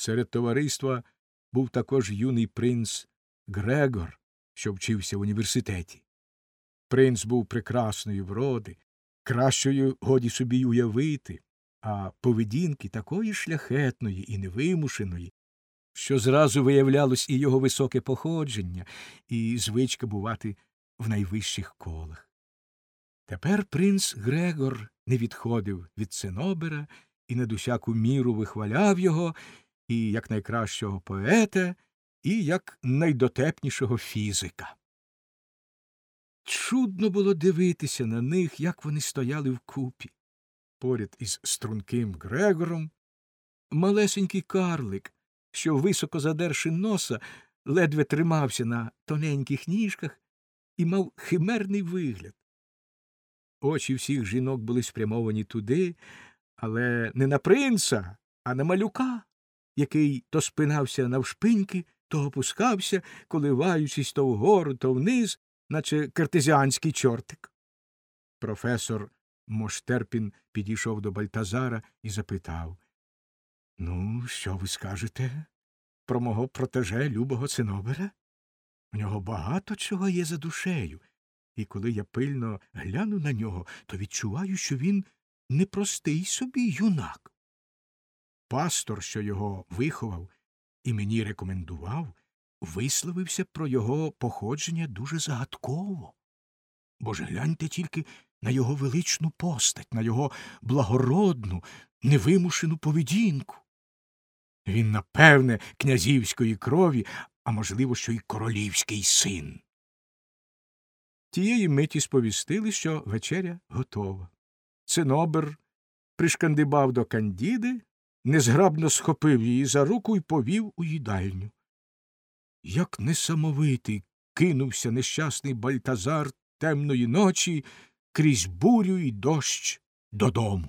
Серед товариства був також юний принц Грегор, що вчився в університеті. Принц був прекрасної вроди, кращою годі собі уявити, а поведінки такої шляхетної і невимушеної, що зразу виявлялось і його високе походження, і звичка бувати в найвищих колах. Тепер принц Грегор не відходив від Цинобера і над усяку міру вихваляв його і як найкращого поета, і як найдотепнішого фізика. Чудно було дивитися на них, як вони стояли вкупі. Поряд із струнким Грегором малесенький карлик, що, високо задерши носа, ледве тримався на тоненьких ніжках і мав химерний вигляд. Очі всіх жінок були спрямовані туди, але не на принца, а на малюка, який то спинався навшпиньки, то опускався, коливаючись то вгору, то вниз, наче картезіанський чортик. Професор Моштерпін підійшов до Бальтазара і запитав Ну, що ви скажете про мого протеже любого цинобера? У нього багато чого є за душею, і коли я пильно гляну на нього, то відчуваю, що він непростий собі юнак. Пастор, що його виховав і мені рекомендував, висловився про його походження дуже загадково. Бо ж гляньте тільки на його величну постать, на його благородну, невимушену поведінку. Він, напевне, князівської крові, а можливо, що й королівський син. Тієї миті сповістили, що вечеря готова. Цинобер пришкандибав до Кандіди, незграбно схопив її за руку і повів у їдальню. Як несамовитий кинувся нещасний Бальтазар темної ночі крізь бурю й дощ додому.